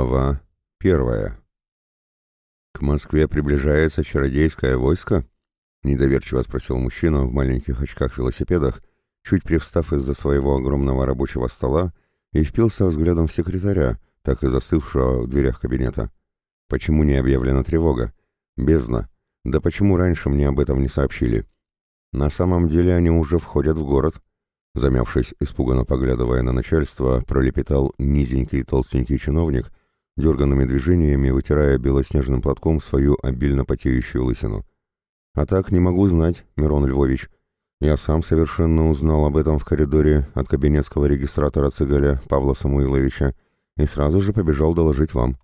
Глава первая. «К Москве приближается чародейское войско?» — недоверчиво спросил мужчина в маленьких очках-велосипедах, чуть привстав из-за своего огромного рабочего стола и впился взглядом в секретаря, так и застывшего в дверях кабинета. «Почему не объявлена тревога? Бездна. Да почему раньше мне об этом не сообщили? На самом деле они уже входят в город». Замявшись, испуганно поглядывая на начальство, пролепетал низенький толстенький чиновник, дерганными движениями вытирая белоснежным платком свою обильно потеющую лысину. «А так не могу знать, Мирон Львович. Я сам совершенно узнал об этом в коридоре от кабинетского регистратора Цыгаля Павла Самуиловича и сразу же побежал доложить вам.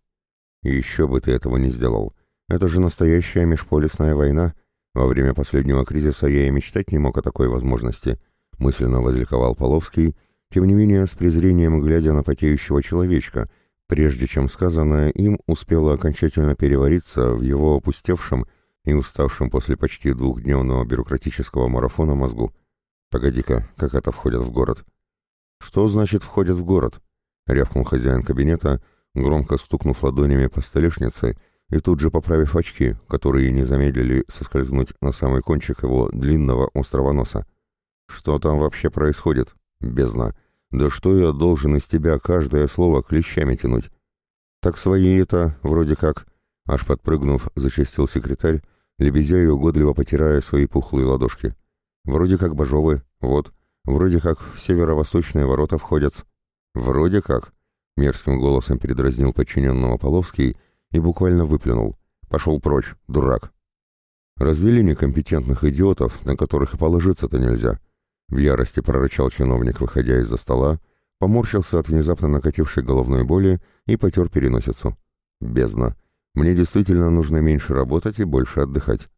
Еще бы ты этого не сделал. Это же настоящая межполисная война. Во время последнего кризиса я и мечтать не мог о такой возможности» — мысленно возликовал Половский, тем не менее с презрением глядя на потеющего человечка, прежде чем сказанное им успело окончательно перевариться в его опустевшем и уставшем после почти двухдневного бюрократического марафона мозгу. «Погоди-ка, как это входят в город?» «Что значит «входят в город»?» — рявкнул хозяин кабинета, громко стукнув ладонями по столешнице и тут же поправив очки, которые не замедлили соскользнуть на самый кончик его длинного острого носа. Что там вообще происходит? Бездна. Да что я должен из тебя каждое слово клещами тянуть? Так свои это, вроде как. Аж подпрыгнув, зачастил секретарь, лебезя и угодливо потирая свои пухлые ладошки. Вроде как божовы, вот. Вроде как в северо-восточные ворота входят. Вроде как. Мерзким голосом передразнил подчиненного Половский и буквально выплюнул. Пошел прочь, дурак. Развели некомпетентных идиотов, на которых и положиться-то нельзя. В ярости прорычал чиновник, выходя из-за стола, поморщился от внезапно накатившей головной боли и потер переносицу. Бездна. Мне действительно нужно меньше работать и больше отдыхать.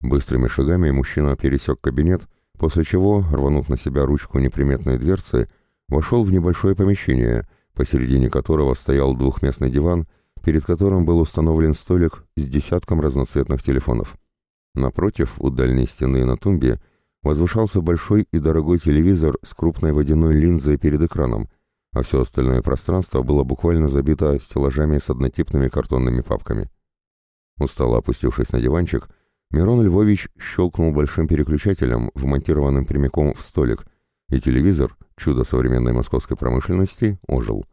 Быстрыми шагами мужчина пересек кабинет, после чего, рванув на себя ручку неприметной дверцы, вошел в небольшое помещение, посередине которого стоял двухместный диван, перед которым был установлен столик с десятком разноцветных телефонов. Напротив, у дальней стены на тумбе, возвышался большой и дорогой телевизор с крупной водяной линзой перед экраном, а все остальное пространство было буквально забито стеллажами с однотипными картонными папками. Устало опустившись на диванчик, Мирон Львович щелкнул большим переключателем, вмонтированным прямиком в столик, и телевизор, чудо современной московской промышленности, ожил.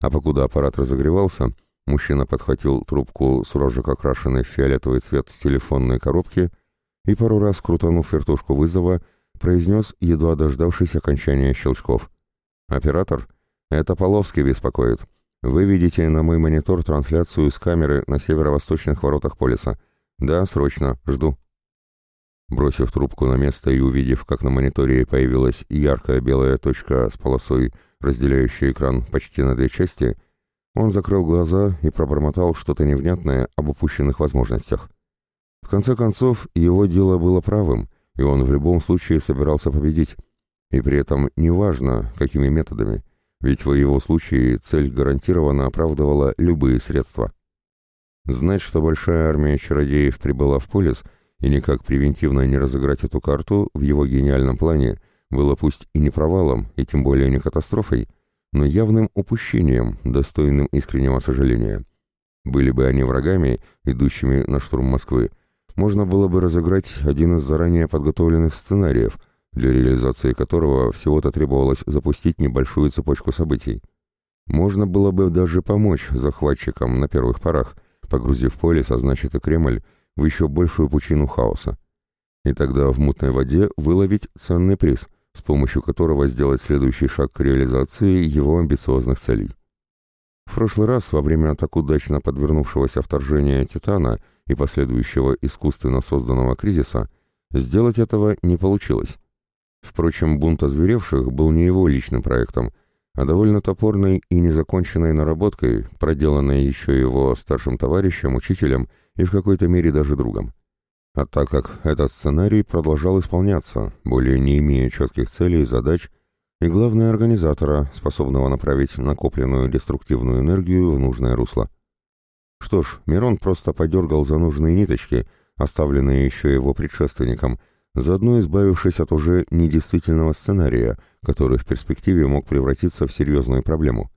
А покуда аппарат разогревался, мужчина подхватил трубку с рожек окрашенной в фиолетовый цвет телефонной коробки и пару раз, крутанув вертушку вызова, произнес, едва дождавшись окончания щелчков. «Оператор, это Половский беспокоит. Вы видите на мой монитор трансляцию с камеры на северо-восточных воротах полиса. Да, срочно, жду». Бросив трубку на место и увидев, как на мониторе появилась яркая белая точка с полосой, разделяющей экран почти на две части, он закрыл глаза и пробормотал что-то невнятное об упущенных возможностях. В конце концов, его дело было правым, и он в любом случае собирался победить. И при этом неважно, какими методами, ведь в его случае цель гарантированно оправдывала любые средства. Знать, что большая армия чародеев прибыла в полис, и никак превентивно не разыграть эту карту в его гениальном плане, было пусть и не провалом, и тем более не катастрофой, но явным упущением, достойным искреннего сожаления. Были бы они врагами, идущими на штурм Москвы, можно было бы разыграть один из заранее подготовленных сценариев, для реализации которого всего-то требовалось запустить небольшую цепочку событий. Можно было бы даже помочь захватчикам на первых порах, погрузив полис, а значит и Кремль, в еще большую пучину хаоса. И тогда в мутной воде выловить ценный приз, с помощью которого сделать следующий шаг к реализации его амбициозных целей. В прошлый раз, во время так удачно подвернувшегося вторжения Титана и последующего искусственно созданного кризиса, сделать этого не получилось. Впрочем, бунт озверевших был не его личным проектом, а довольно топорной и незаконченной наработкой, проделанной еще его старшим товарищем, учителем и в какой-то мере даже другом. А так как этот сценарий продолжал исполняться, более не имея четких целей и задач, и главное организатора, способного направить накопленную деструктивную энергию в нужное русло. Что ж, Мирон просто подергал за нужные ниточки, оставленные еще его предшественником, заодно избавившись от уже недействительного сценария, который в перспективе мог превратиться в серьезную проблему.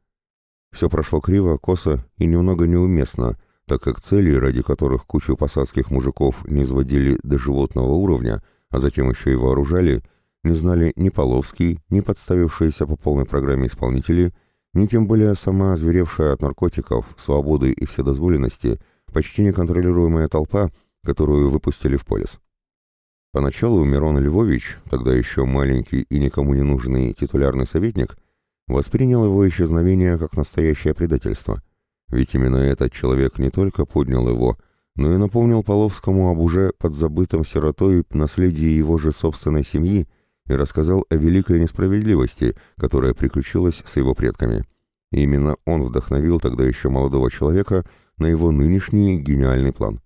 Все прошло криво, косо и немного неуместно, так как цели, ради которых кучу посадских мужиков не сводили до животного уровня, а затем еще и вооружали, не знали ни Половский, ни подставившиеся по полной программе исполнители, ни тем более сама озверевшая от наркотиков, свободы и вседозволенности, почти неконтролируемая толпа, которую выпустили в полис. Поначалу Мирон Львович, тогда еще маленький и никому не нужный титулярный советник, воспринял его исчезновение как настоящее предательство. Ведь именно этот человек не только поднял его, но и напомнил Половскому об уже подзабытом сиротой наследии его же собственной семьи и рассказал о великой несправедливости, которая приключилась с его предками. И именно он вдохновил тогда еще молодого человека на его нынешний гениальный план.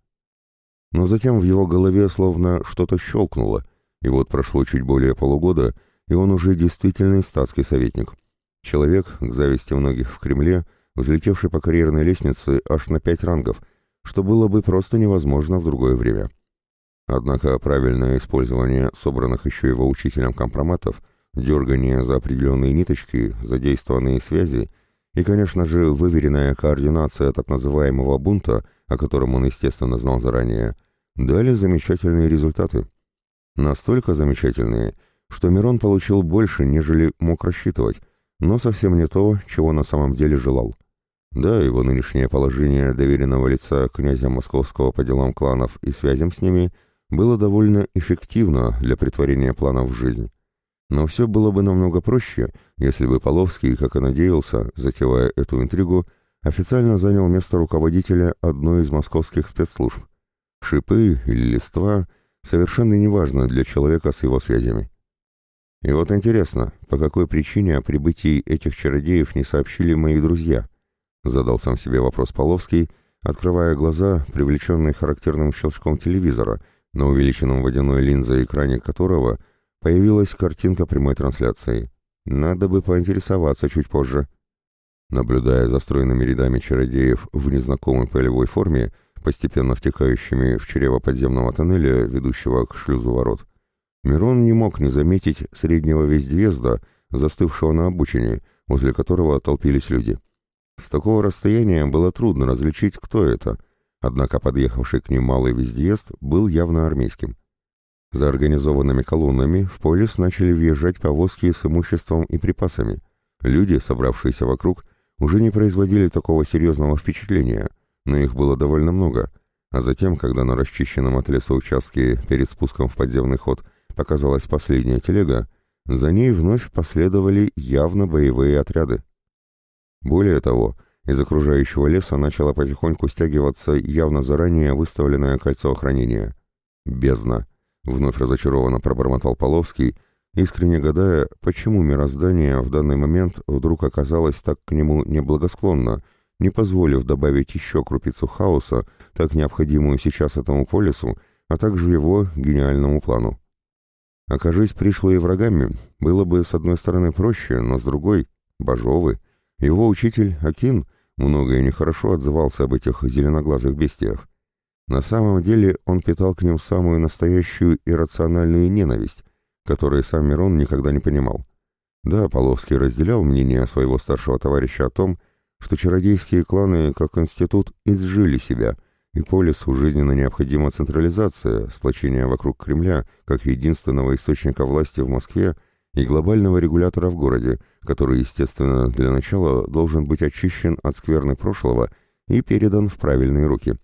Но затем в его голове словно что-то щелкнуло, и вот прошло чуть более полугода, и он уже действительный статский советник. Человек, к зависти многих в Кремле, взлетевший по карьерной лестнице аж на пять рангов, что было бы просто невозможно в другое время. Однако правильное использование собранных еще его учителем компроматов, дергание за определенные ниточки, задействованные связи и, конечно же, выверенная координация так называемого бунта, о котором он, естественно, знал заранее, дали замечательные результаты. Настолько замечательные, что Мирон получил больше, нежели мог рассчитывать, но совсем не то, чего на самом деле желал. Да, его нынешнее положение доверенного лица князя Московского по делам кланов и связям с ними было довольно эффективно для притворения планов в жизнь. Но все было бы намного проще, если бы Половский, как и надеялся, затевая эту интригу, официально занял место руководителя одной из московских спецслужб. Шипы или листва совершенно неважно для человека с его связями. И вот интересно, по какой причине о прибытии этих чародеев не сообщили мои друзья? Задал сам себе вопрос Половский, открывая глаза, привлеченные характерным щелчком телевизора, на увеличенном водяной линзой экране которого появилась картинка прямой трансляции. Надо бы поинтересоваться чуть позже. Наблюдая за стройными рядами чародеев в незнакомой полевой форме, постепенно втекающими в чрево подземного тоннеля, ведущего к шлюзу ворот, Мирон не мог не заметить среднего вездеезда, застывшего на обочине, возле которого толпились люди. С такого расстояния было трудно различить, кто это, однако подъехавший к ним малый вездеезд был явно армейским. За организованными колоннами в полис начали въезжать повозки с имуществом и припасами. Люди, собравшиеся вокруг, уже не производили такого серьезного впечатления, но их было довольно много, а затем, когда на расчищенном от леса участке перед спуском в подземный ход показалась последняя телега, за ней вновь последовали явно боевые отряды. Более того, из окружающего леса начало потихоньку стягиваться явно заранее выставленное кольцо охранения. «Бездна!» — вновь разочарованно пробормотал Половский, искренне гадая, почему мироздание в данный момент вдруг оказалось так к нему неблагосклонно, не позволив добавить еще крупицу хаоса, так необходимую сейчас этому полису, а также его гениальному плану. Окажись пришлые врагами, было бы с одной стороны проще, но с другой — Бажовы. Его учитель Акин много и нехорошо отзывался об этих зеленоглазых бестиях. На самом деле он питал к ним самую настоящую иррациональную ненависть, которой сам Мирон никогда не понимал. Да, Половский разделял мнение своего старшего товарища о том, что чародейские кланы как институт изжили себя — и полису жизненно необходима централизация, сплочение вокруг Кремля, как единственного источника власти в Москве и глобального регулятора в городе, который, естественно, для начала должен быть очищен от скверны прошлого и передан в правильные руки.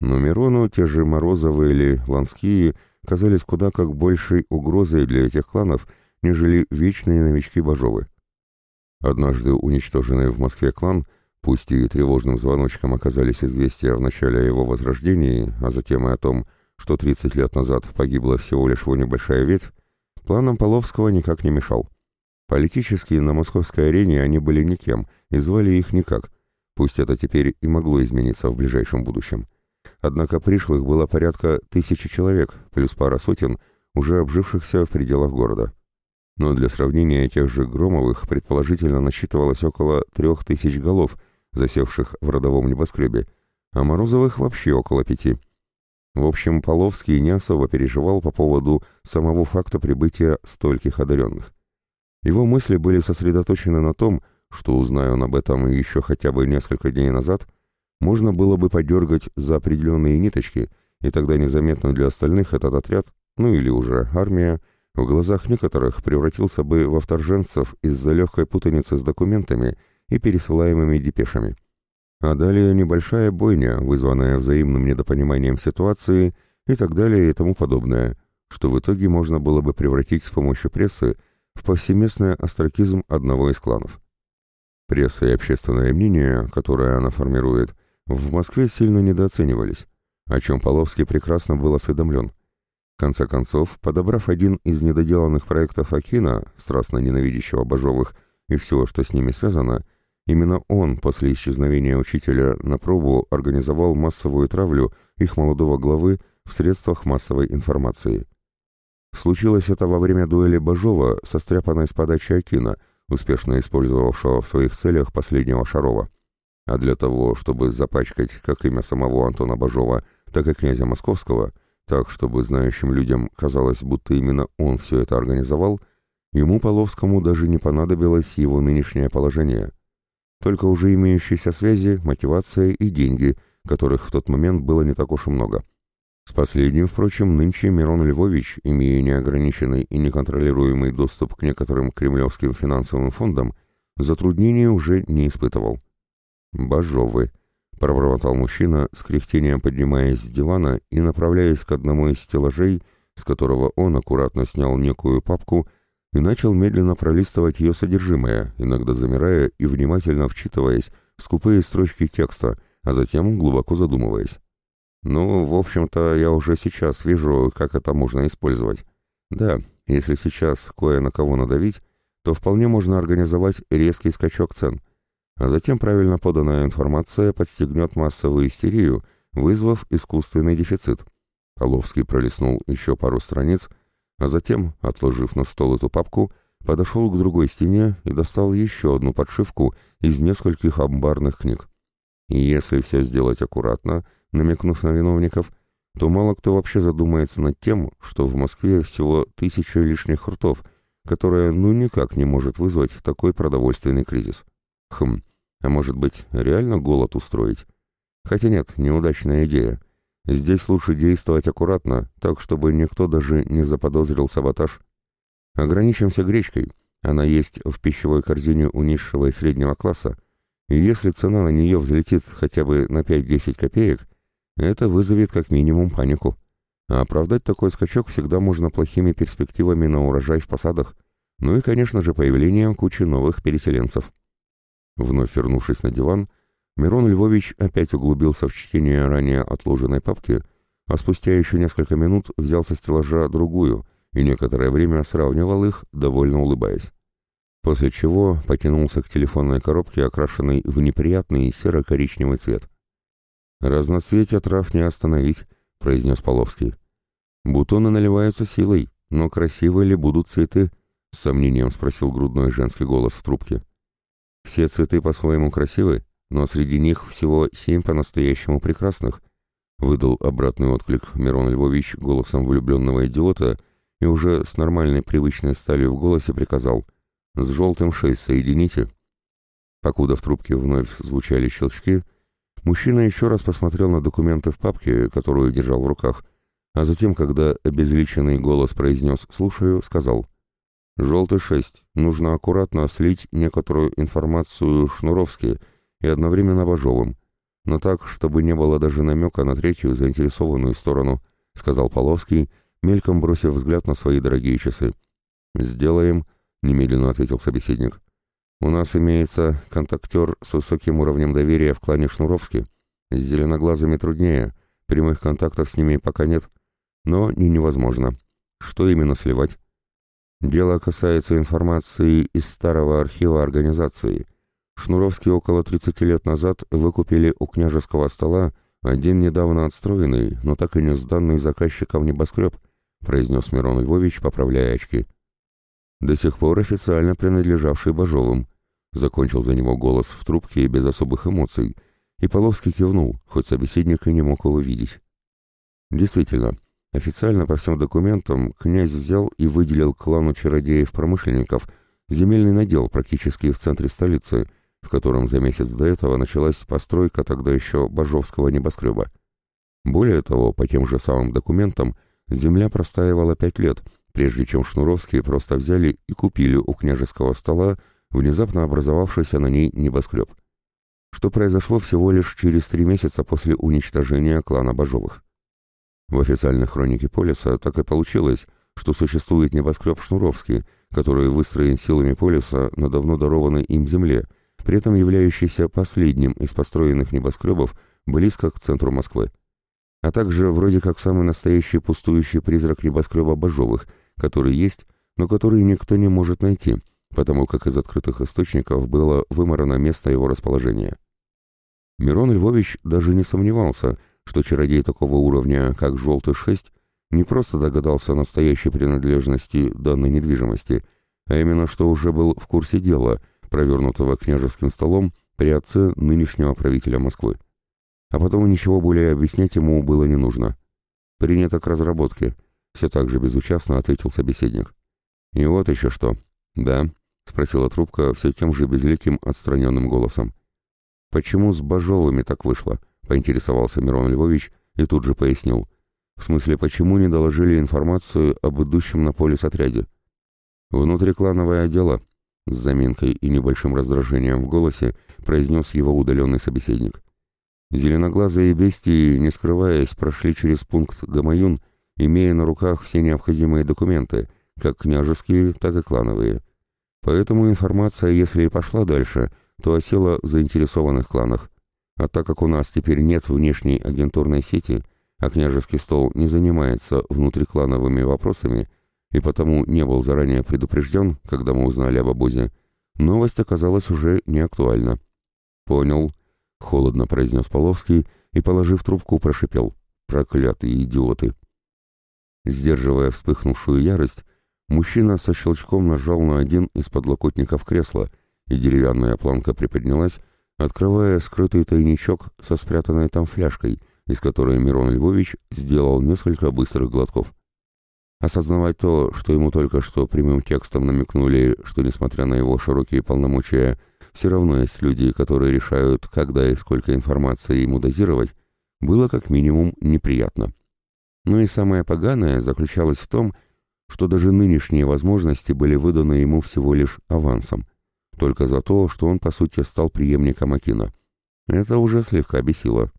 Но Мирону те же Морозовы или Ланские казались куда как большей угрозой для этих кланов, нежели вечные новички Бажовы. Однажды уничтоженный в Москве клан – Пусть и тревожным звоночком оказались известия в начале его возрождения, а затем и о том, что 30 лет назад погибла всего лишь его небольшая ветвь, планам Половского никак не мешал. Политически на московской арене они были никем, и звали их никак, пусть это теперь и могло измениться в ближайшем будущем. Однако пришлых было порядка тысячи человек, плюс пара сотен, уже обжившихся в пределах города но для сравнения тех же Громовых предположительно насчитывалось около трех тысяч голов, засевших в родовом небоскребе, а Морозовых вообще около пяти. В общем, Половский не особо переживал по поводу самого факта прибытия стольких одаренных. Его мысли были сосредоточены на том, что узнаю он об этом еще хотя бы несколько дней назад, можно было бы подергать за определенные ниточки, и тогда незаметно для остальных этот отряд, ну или уже армия, в глазах некоторых превратился бы во вторженцев из-за легкой путаницы с документами и пересылаемыми депешами. А далее небольшая бойня, вызванная взаимным недопониманием ситуации и так далее и тому подобное, что в итоге можно было бы превратить с помощью прессы в повсеместный остракизм одного из кланов. Пресса и общественное мнение, которое она формирует, в Москве сильно недооценивались, о чем Половский прекрасно был осведомлен. В конце концов, подобрав один из недоделанных проектов Акина, страстно ненавидящего Бажовых и все, что с ними связано, именно он после исчезновения учителя на пробу организовал массовую травлю их молодого главы в средствах массовой информации. Случилось это во время дуэли Бажова со стряпанной с подачи Акина, успешно использовавшего в своих целях последнего Шарова. А для того, чтобы запачкать как имя самого Антона Бажова, так и князя Московского, так, чтобы знающим людям казалось, будто именно он все это организовал, ему, Половскому, даже не понадобилось его нынешнее положение. Только уже имеющиеся связи, мотивация и деньги, которых в тот момент было не так уж и много. С последним, впрочем, нынче Мирон Львович, имея неограниченный и неконтролируемый доступ к некоторым кремлевским финансовым фондам, затруднений уже не испытывал. «Бажовы», — пробормотал мужчина, с кряхтением поднимаясь с дивана и направляясь к одному из стеллажей, с которого он аккуратно снял некую папку и начал медленно пролистывать ее содержимое, иногда замирая и внимательно вчитываясь в скупые строчки текста, а затем глубоко задумываясь. Ну, в общем-то, я уже сейчас вижу, как это можно использовать. Да, если сейчас кое на кого надавить, то вполне можно организовать резкий скачок цен, а затем правильно поданная информация подстегнет массовую истерию, вызвав искусственный дефицит. Половский пролистнул еще пару страниц, а затем, отложив на стол эту папку, подошел к другой стене и достал еще одну подшивку из нескольких амбарных книг. Если все сделать аккуратно – намекнув на виновников, то мало кто вообще задумается над тем, что в Москве всего тысяча лишних ртов, которая ну никак не может вызвать такой продовольственный кризис. Хм, а может быть, реально голод устроить? Хотя нет, неудачная идея. Здесь лучше действовать аккуратно, так чтобы никто даже не заподозрил саботаж. Ограничимся гречкой. Она есть в пищевой корзине у низшего и среднего класса, и если цена на нее взлетит хотя бы на 5-10 копеек, это вызовет как минимум панику. А оправдать такой скачок всегда можно плохими перспективами на урожай в посадах, ну и, конечно же, появлением кучи новых переселенцев. Вновь вернувшись на диван, Мирон Львович опять углубился в чтение ранее отложенной папки, а спустя еще несколько минут взял со стеллажа другую и некоторое время сравнивал их, довольно улыбаясь. После чего потянулся к телефонной коробке, окрашенной в неприятный серо-коричневый цвет. «Разноцветие трав не остановить», — произнес Половский. «Бутоны наливаются силой, но красивы ли будут цветы?» — с сомнением спросил грудной женский голос в трубке. «Все цветы по-своему красивы, но среди них всего семь по-настоящему прекрасных», — выдал обратный отклик Мирон Львович голосом влюбленного идиота и уже с нормальной привычной сталью в голосе приказал «С желтым шесть соедините». Покуда в трубке вновь звучали щелчки, — Мужчина еще раз посмотрел на документы в папке, которую держал в руках, а затем, когда обезличенный голос произнес «слушаю», сказал «Желтый шесть. Нужно аккуратно слить некоторую информацию Шнуровски и одновременно Бажовым, но так, чтобы не было даже намека на третью заинтересованную сторону», сказал Половский, мельком бросив взгляд на свои дорогие часы. «Сделаем», — немедленно ответил собеседник. У нас имеется контактер с высоким уровнем доверия в клане Шнуровски. С зеленоглазыми труднее, прямых контактов с ними пока нет, но не невозможно. Что именно сливать? Дело касается информации из старого архива организации. Шнуровский около 30 лет назад выкупили у княжеского стола один недавно отстроенный, но так и не сданный заказчиком небоскреб, произнес Мирон Львович, поправляя очки до сих пор официально принадлежавший Бажовым. Закончил за него голос в трубке без особых эмоций, и Половский кивнул, хоть собеседник и не мог его видеть. Действительно, официально по всем документам князь взял и выделил клану чародеев-промышленников земельный надел практически в центре столицы, в котором за месяц до этого началась постройка тогда еще Бажовского небоскреба. Более того, по тем же самым документам, земля простаивала пять лет, прежде чем Шнуровские просто взяли и купили у княжеского стола внезапно образовавшийся на ней небоскреб. Что произошло всего лишь через три месяца после уничтожения клана Бажовых. В официальной хронике Полиса так и получилось, что существует небоскреб Шнуровский, который выстроен силами Полиса на давно дарованной им земле, при этом являющийся последним из построенных небоскребов близко к центру Москвы. А также вроде как самый настоящий пустующий призрак небоскреба Бажовых, который есть, но который никто не может найти, потому как из открытых источников было выморано место его расположения. Мирон Львович даже не сомневался, что чародей такого уровня, как «Желтый-6», не просто догадался о настоящей принадлежности данной недвижимости, а именно что уже был в курсе дела, провернутого княжеским столом при отце нынешнего правителя Москвы. А потому ничего более объяснять ему было не нужно. «Принято к разработке», — все так же безучастно ответил собеседник. «И вот еще что. Да», — спросила трубка все тем же безликим отстраненным голосом. «Почему с Бажовыми так вышло?» — поинтересовался Мирон Львович и тут же пояснил. В смысле, почему не доложили информацию об идущем на полис отряде? Внутриклановое дело, с заминкой и небольшим раздражением в голосе, произнес его удаленный собеседник. Зеленоглазые бестии, не скрываясь, прошли через пункт Гамаюн, имея на руках все необходимые документы, как княжеские, так и клановые. Поэтому информация, если и пошла дальше, то осела в заинтересованных кланах. А так как у нас теперь нет внешней агентурной сети, а княжеский стол не занимается внутриклановыми вопросами и потому не был заранее предупрежден, когда мы узнали об обозе, новость оказалась уже не актуальна. «Понял», — холодно произнес Половский и, положив трубку, прошипел. «Проклятые идиоты!» Сдерживая вспыхнувшую ярость, мужчина со щелчком нажал на один из подлокотников кресла, и деревянная планка приподнялась, открывая скрытый тайничок со спрятанной там фляжкой — из которой Мирон Львович сделал несколько быстрых глотков. Осознавать то, что ему только что прямым текстом намекнули, что, несмотря на его широкие полномочия, все равно есть люди, которые решают, когда и сколько информации ему дозировать, было как минимум неприятно. Но и самое поганое заключалось в том, что даже нынешние возможности были выданы ему всего лишь авансом, только за то, что он, по сути, стал преемником Акина. Это уже слегка бесило.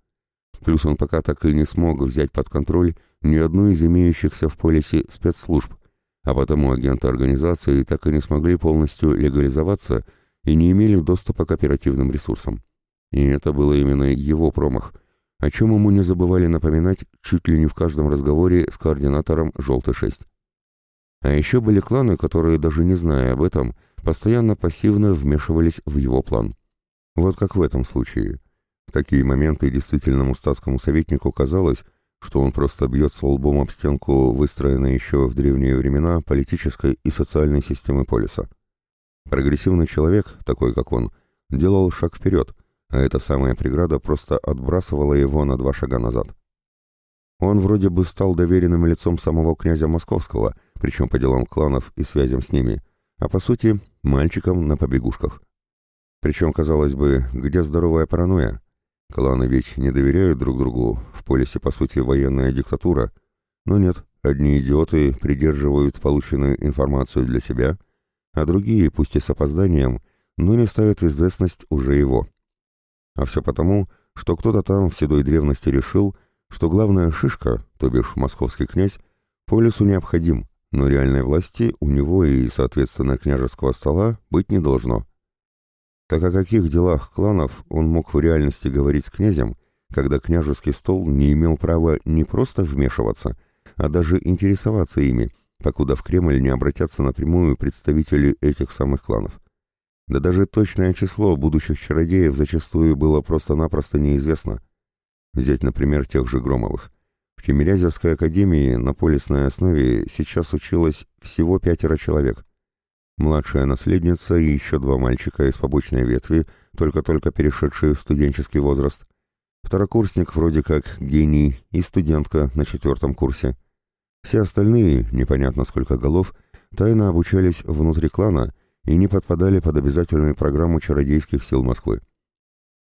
Плюс он пока так и не смог взять под контроль ни одну из имеющихся в полисе спецслужб, а потому агенты организации так и не смогли полностью легализоваться и не имели доступа к оперативным ресурсам. И это было именно его промах, о чем ему не забывали напоминать чуть ли не в каждом разговоре с координатором «Желтый-6». А еще были кланы, которые, даже не зная об этом, постоянно пассивно вмешивались в его план. Вот как в этом случае – такие моменты действительному статскому советнику казалось, что он просто бьется лбом об стенку, выстроенной еще в древние времена политической и социальной системы полиса. Прогрессивный человек, такой как он, делал шаг вперед, а эта самая преграда просто отбрасывала его на два шага назад. Он вроде бы стал доверенным лицом самого князя Московского, причем по делам кланов и связям с ними, а по сути мальчиком на побегушках. Причем, казалось бы, где здоровая паранойя? Кланы ведь не доверяют друг другу, в полисе по сути военная диктатура. Но нет, одни идиоты придерживают полученную информацию для себя, а другие, пусть и с опозданием, но не ставят в известность уже его. А все потому, что кто-то там в седой древности решил, что главная шишка, то бишь московский князь, полису необходим, но реальной власти у него и, соответственно, княжеского стола быть не должно. Так о каких делах кланов он мог в реальности говорить с князем, когда княжеский стол не имел права не просто вмешиваться, а даже интересоваться ими, покуда в Кремль не обратятся напрямую представители этих самых кланов. Да даже точное число будущих чародеев зачастую было просто-напросто неизвестно. Взять, например, тех же Громовых. В Тимирязевской академии на полисной основе сейчас училось всего пятеро человек – младшая наследница и еще два мальчика из побочной ветви, только-только перешедшие в студенческий возраст. Второкурсник вроде как гений и студентка на четвертом курсе. Все остальные, непонятно сколько голов, тайно обучались внутри клана и не подпадали под обязательную программу чародейских сил Москвы.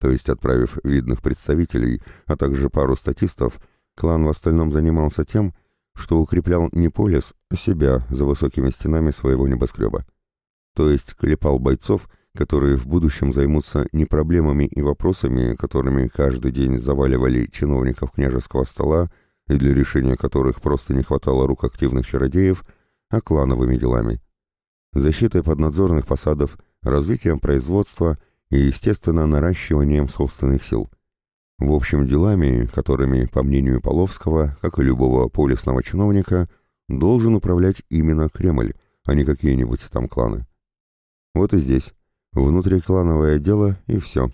То есть, отправив видных представителей, а также пару статистов, клан в остальном занимался тем, что укреплял не полис, а себя за высокими стенами своего небоскреба. То есть клепал бойцов, которые в будущем займутся не проблемами и вопросами, которыми каждый день заваливали чиновников княжеского стола и для решения которых просто не хватало рук активных чародеев, а клановыми делами. Защитой поднадзорных посадов, развитием производства и, естественно, наращиванием собственных сил. В общем, делами, которыми, по мнению Половского, как и любого полисного чиновника, должен управлять именно Кремль, а не какие-нибудь там кланы. Вот и здесь. Внутриклановое дело и все.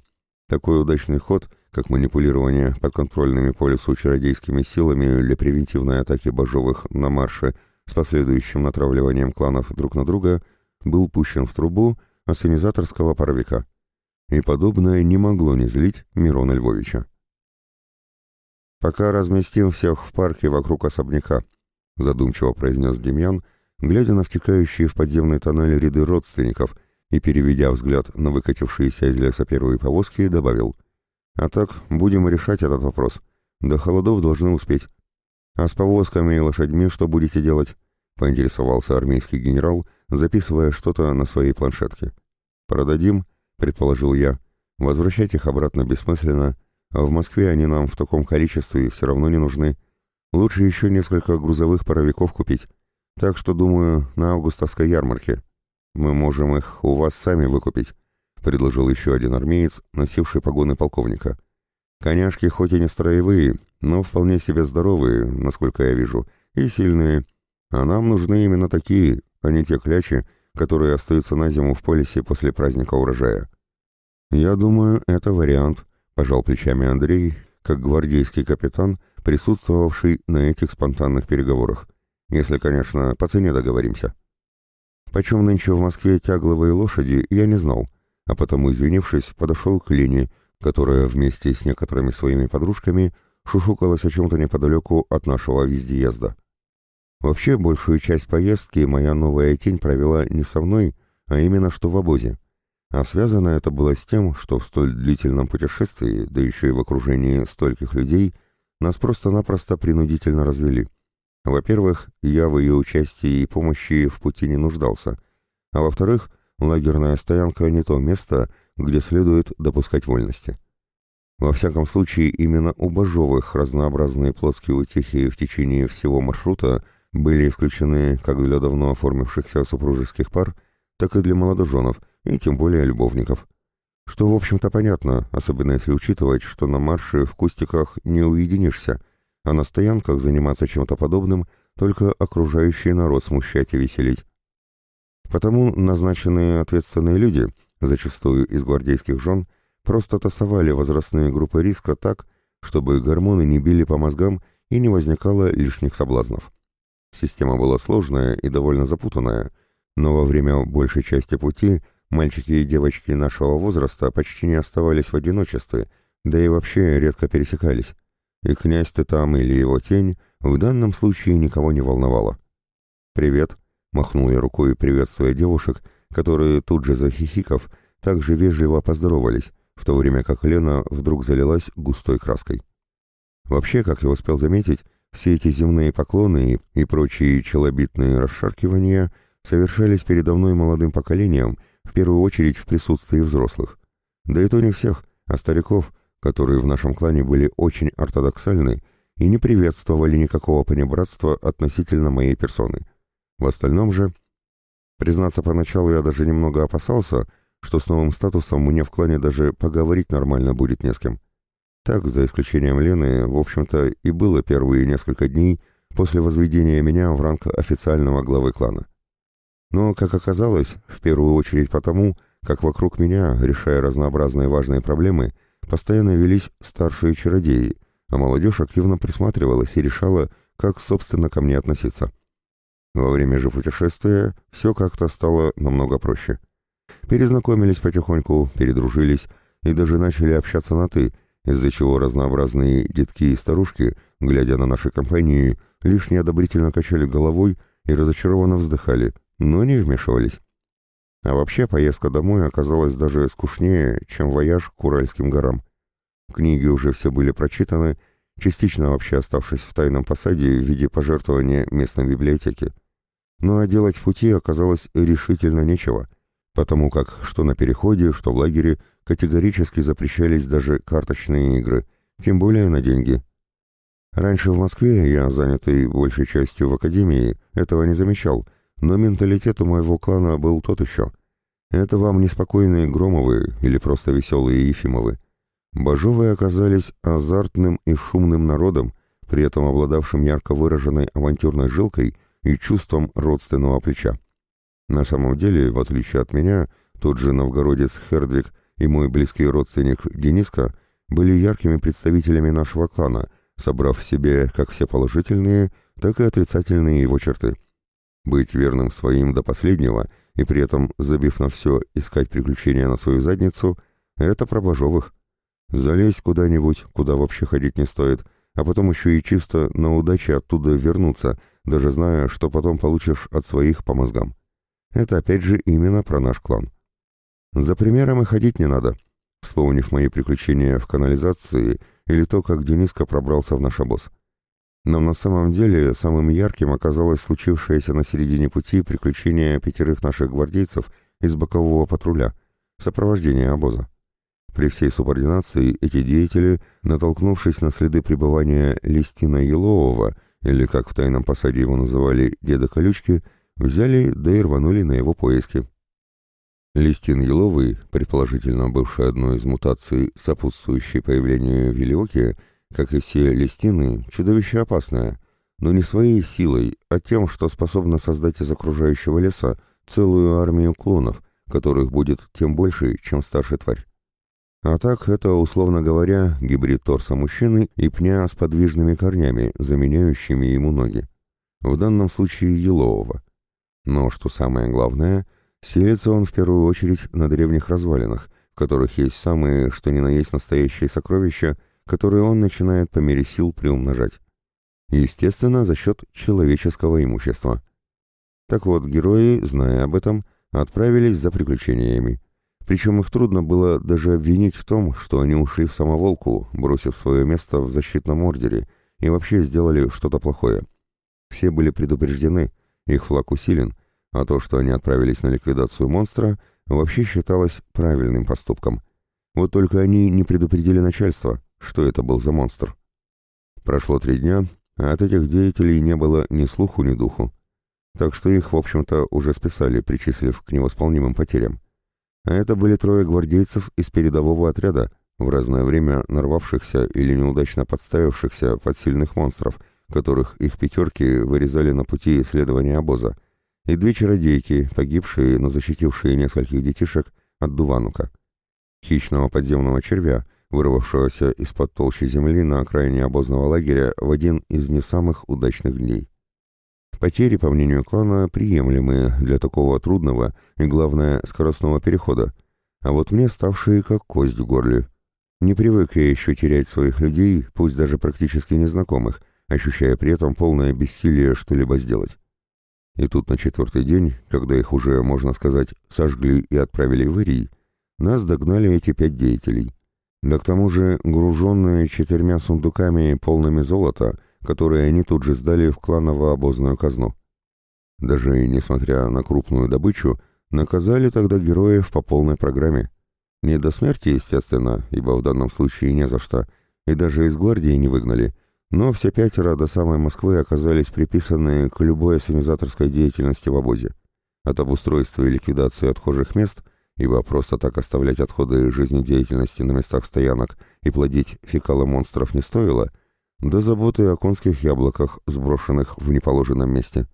Такой удачный ход, как манипулирование подконтрольными полису чародейскими силами для превентивной атаки божовых на марше с последующим натравливанием кланов друг на друга, был пущен в трубу ассенизаторского паровика. И подобное не могло не злить Мирона Львовича. «Пока разместим всех в парке вокруг особняка», — задумчиво произнес Демьян, глядя на втекающие в подземный тоннель ряды родственников и, переведя взгляд на выкатившиеся из леса первые повозки, добавил. «А так, будем решать этот вопрос. До холодов должны успеть. А с повозками и лошадьми что будете делать?» — поинтересовался армейский генерал, записывая что-то на своей планшетке. «Продадим», — предположил я. «Возвращать их обратно бессмысленно, в Москве они нам в таком количестве все равно не нужны. Лучше еще несколько грузовых паровиков купить. Так что, думаю, на августовской ярмарке. Мы можем их у вас сами выкупить», — предложил еще один армеец, носивший погоны полковника. «Коняшки хоть и не строевые, но вполне себе здоровые, насколько я вижу, и сильные. А нам нужны именно такие, а не те клячи, которые остаются на зиму в полисе после праздника урожая». «Я думаю, это вариант», — пожал плечами Андрей, как гвардейский капитан, присутствовавший на этих спонтанных переговорах. Если, конечно, по цене договоримся. Почем нынче в Москве тягловые лошади, я не знал, а потому, извинившись, подошел к Лене, которая вместе с некоторыми своими подружками шушукалась о чем-то неподалеку от нашего вездеезда. Вообще, большую часть поездки моя новая тень провела не со мной, а именно что в обозе. А связано это было с тем, что в столь длительном путешествии, да еще и в окружении стольких людей, нас просто-напросто принудительно развели. Во-первых, я в ее участии и помощи в пути не нуждался, а во-вторых, лагерная стоянка не то место, где следует допускать вольности. Во всяком случае, именно у Бажовых разнообразные плотские утехи в течение всего маршрута были исключены как для давно оформившихся супружеских пар, так и для молодоженов – и тем более любовников. Что, в общем-то, понятно, особенно если учитывать, что на марше в кустиках не уединишься, а на стоянках заниматься чем-то подобным только окружающий народ смущать и веселить. Потому назначенные ответственные люди, зачастую из гвардейских жен, просто тасовали возрастные группы риска так, чтобы гормоны не били по мозгам и не возникало лишних соблазнов. Система была сложная и довольно запутанная, но во время большей части пути Мальчики и девочки нашего возраста почти не оставались в одиночестве, да и вообще редко пересекались. И князь ты там или его тень в данном случае никого не волновало. «Привет», — махнул я рукой, приветствуя девушек, которые тут же захихиков, так же вежливо поздоровались, в то время как Лена вдруг залилась густой краской. Вообще, как я успел заметить, все эти земные поклоны и прочие челобитные расшаркивания совершались передо мной молодым поколением — в первую очередь в присутствии взрослых. Да и то не всех, а стариков, которые в нашем клане были очень ортодоксальны и не приветствовали никакого понебратства относительно моей персоны. В остальном же... Признаться, поначалу я даже немного опасался, что с новым статусом мне в клане даже поговорить нормально будет не с кем. Так, за исключением Лены, в общем-то, и было первые несколько дней после возведения меня в ранг официального главы клана. Но, как оказалось, в первую очередь потому, как вокруг меня, решая разнообразные важные проблемы, постоянно велись старшие чародеи, а молодежь активно присматривалась и решала, как, собственно, ко мне относиться. Во время же путешествия все как-то стало намного проще. Перезнакомились потихоньку, передружились и даже начали общаться на «ты», из-за чего разнообразные детки и старушки, глядя на наши компании, лишь неодобрительно качали головой и разочарованно вздыхали – но не вмешивались. А вообще поездка домой оказалась даже скучнее, чем вояж к Уральским горам. Книги уже все были прочитаны, частично вообще оставшись в тайном посаде в виде пожертвования местной библиотеки. Ну а делать в пути оказалось решительно нечего, потому как что на переходе, что в лагере категорически запрещались даже карточные игры, тем более на деньги. Раньше в Москве я, занятый большей частью в академии, этого не замечал, но менталитет у моего клана был тот еще. Это вам неспокойные Громовы или просто веселые Ефимовы. Бажовы оказались азартным и шумным народом, при этом обладавшим ярко выраженной авантюрной жилкой и чувством родственного плеча. На самом деле, в отличие от меня, тот же новгородец Хердвиг и мой близкий родственник Дениска были яркими представителями нашего клана, собрав в себе как все положительные, так и отрицательные его черты. Быть верным своим до последнего и при этом, забив на все, искать приключения на свою задницу — это про Бажовых. Залезть куда-нибудь, куда вообще ходить не стоит, а потом еще и чисто на удаче оттуда вернуться, даже зная, что потом получишь от своих по мозгам. Это опять же именно про наш клан. За примером и ходить не надо. Вспомнив мои приключения в канализации или то, как Дениска пробрался в наш обоз. Но на самом деле самым ярким оказалось случившееся на середине пути приключение пятерых наших гвардейцев из бокового патруля в сопровождении обоза. При всей субординации эти деятели, натолкнувшись на следы пребывания Листина Елового, или, как в тайном посаде его называли, деда Колючки, взяли да и рванули на его поиски. Листин Еловый, предположительно бывший одной из мутаций, сопутствующей появлению Вилиоки, как и все листины, чудовище опасное, но не своей силой, а тем, что способно создать из окружающего леса целую армию клонов, которых будет тем больше, чем старшая тварь. А так, это, условно говоря, гибрид торса мужчины и пня с подвижными корнями, заменяющими ему ноги. В данном случае елового. Но, что самое главное, селится он в первую очередь на древних развалинах, в которых есть самые, что ни на есть настоящие сокровища, которые он начинает по мере сил приумножать. Естественно, за счет человеческого имущества. Так вот, герои, зная об этом, отправились за приключениями. Причем их трудно было даже обвинить в том, что они ушли в самоволку, бросив свое место в защитном ордере, и вообще сделали что-то плохое. Все были предупреждены, их флаг усилен, а то, что они отправились на ликвидацию монстра, вообще считалось правильным поступком. Вот только они не предупредили начальство, что это был за монстр. Прошло три дня, а от этих деятелей не было ни слуху, ни духу. Так что их, в общем-то, уже списали, причислив к невосполнимым потерям. А это были трое гвардейцев из передового отряда, в разное время нарвавшихся или неудачно подставившихся под сильных монстров, которых их пятерки вырезали на пути исследования обоза, и две чародейки, погибшие, но защитившие нескольких детишек от Дуванука, хищного подземного червя, вырвавшегося из-под толщи земли на окраине обозного лагеря в один из не самых удачных дней. Потери, по мнению клана, приемлемые для такого трудного и, главное, скоростного перехода, а вот мне ставшие как кость в горле. Не привык я еще терять своих людей, пусть даже практически незнакомых, ощущая при этом полное бессилие что-либо сделать. И тут на четвертый день, когда их уже, можно сказать, сожгли и отправили в Ирий, нас догнали эти пять деятелей. Да к тому же груженные четырьмя сундуками полными золота — которые они тут же сдали в кланово-обозную казну. Даже несмотря на крупную добычу, наказали тогда героев по полной программе. Не до смерти, естественно, ибо в данном случае не за что, и даже из гвардии не выгнали, но все пятеро до самой Москвы оказались приписаны к любой ассенизаторской деятельности в обозе. От обустройства и ликвидации отхожих мест, ибо просто так оставлять отходы жизнедеятельности на местах стоянок и плодить фекалы монстров не стоило – до заботы о конских яблоках, сброшенных в неположенном месте.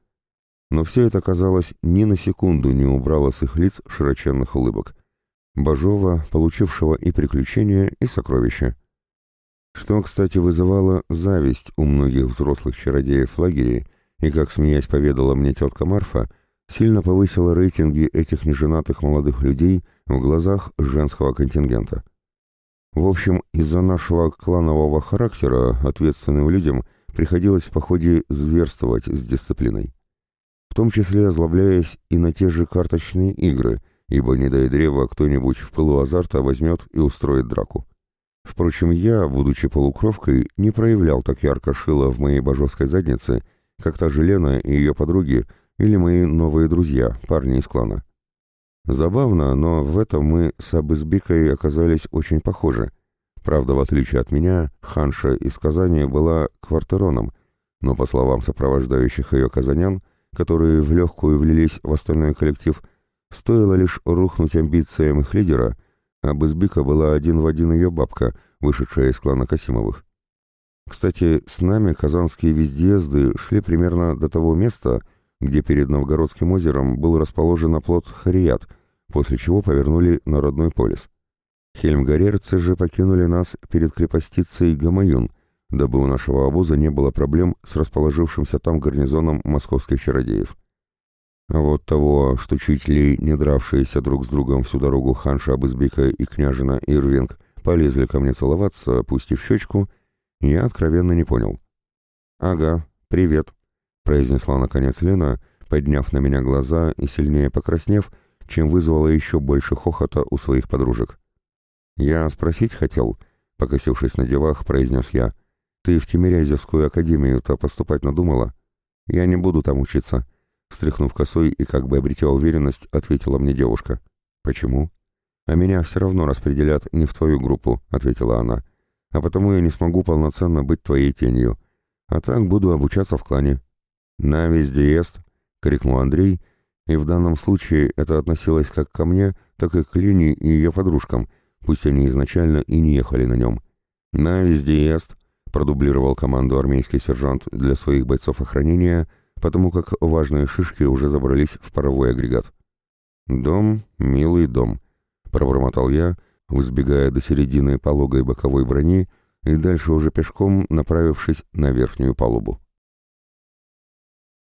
Но все это, казалось, ни на секунду не убрало с их лиц широченных улыбок. Бажова, получившего и приключения, и сокровища. Что, кстати, вызывало зависть у многих взрослых чародеев в лагере, и, как смеясь поведала мне тетка Марфа, сильно повысило рейтинги этих неженатых молодых людей в глазах женского контингента. В общем, из-за нашего кланового характера ответственным людям приходилось в походе зверствовать с дисциплиной. В том числе озлобляясь и на те же карточные игры, ибо, не дай древа, кто-нибудь в пылу азарта возьмет и устроит драку. Впрочем, я, будучи полукровкой, не проявлял так ярко шила в моей божовской заднице, как та же Лена и ее подруги или мои новые друзья, парни из клана. Забавно, но в этом мы с Абызбикой оказались очень похожи. Правда, в отличие от меня, ханша из Казани была квартероном, но, по словам сопровождающих ее казанян, которые в легкую влились в остальной коллектив, стоило лишь рухнуть амбициям их лидера, а Бызбика была один в один ее бабка, вышедшая из клана Касимовых. Кстати, с нами казанские вездеезды шли примерно до того места, где перед Новгородским озером был расположен оплот Харият, после чего повернули на родной полис. Хельмгарерцы же покинули нас перед крепостицей Гамаюн, дабы у нашего обоза не было проблем с расположившимся там гарнизоном московских чародеев. А вот того, что чуть ли не дравшиеся друг с другом всю дорогу ханша Абызбека и княжина Ирвинг полезли ко мне целоваться, пустив щечку, я откровенно не понял. «Ага, привет», — произнесла наконец Лена, подняв на меня глаза и сильнее покраснев, чем вызвала еще больше хохота у своих подружек. «Я спросить хотел», — покосившись на девах, произнес я. «Ты в Тимирязевскую академию-то поступать надумала?» «Я не буду там учиться», — встряхнув косой и как бы обретя уверенность, ответила мне девушка. «Почему?» «А меня все равно распределят не в твою группу», — ответила она. «А потому я не смогу полноценно быть твоей тенью. А так буду обучаться в клане». «На везде ест», — крикнул Андрей, и в данном случае это относилось как ко мне, так и к Лене и ее подружкам, пусть они изначально и не ехали на нем. «На вездеезд», — продублировал команду армейский сержант для своих бойцов охранения, потому как важные шишки уже забрались в паровой агрегат. «Дом, милый дом», — пробормотал я, взбегая до середины пологой боковой брони и дальше уже пешком направившись на верхнюю палубу.